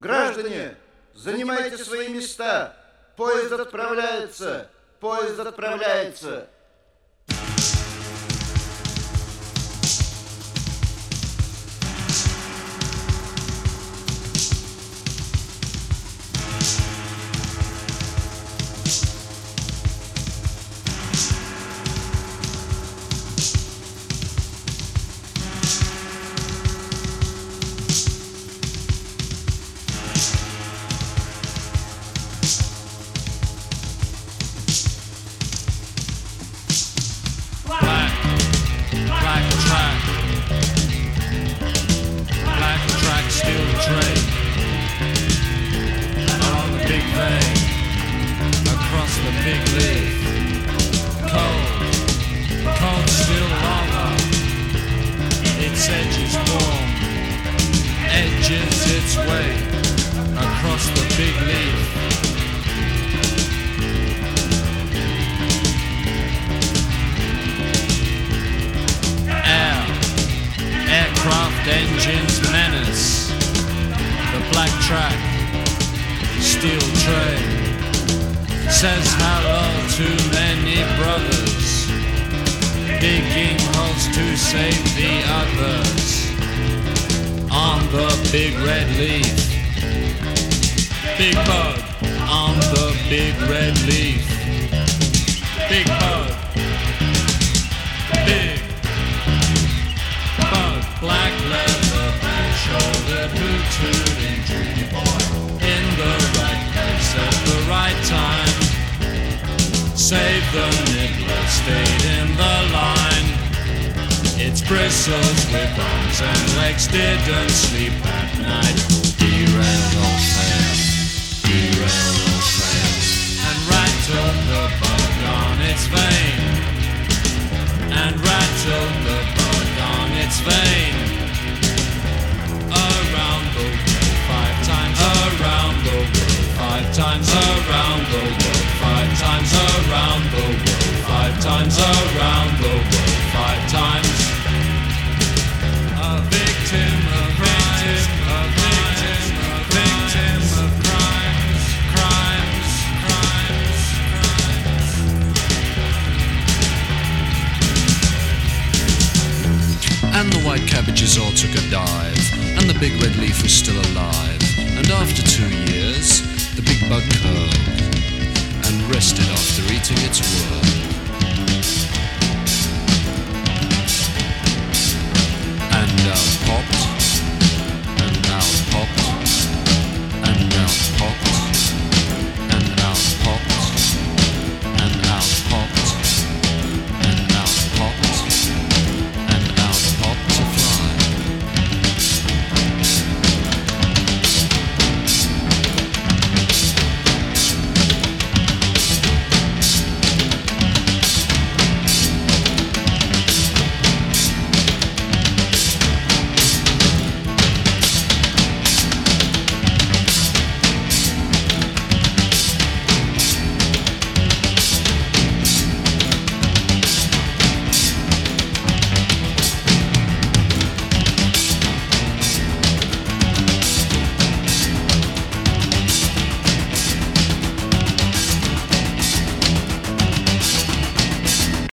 Граждане, занимайте свои места. Поезд отправляется. Поезд отправляется. Its way across the big leaf. Air, aircraft engines menace. The black track, steel train, says hello to many brothers. Digging holes to save the others. Big red leaf. Big bug on the big red leaf. Big bug. Big bug, black leather, shoulder, boot tooting dreamy boy. In the right place at the right time. Save the nibbler, stayed in the line. Bristles with arms and legs didn't sleep at night. Derailed all fair, derailed all fair. And rattled the bug on its vein and rattled the bug on its vein. Around the world five times, around the world five times, around the world five times, around the world five times, around the world And the white cabbages all took a dive, and the big red leaf was still alive. And after two years, the big bug curled and rested after eating its worm.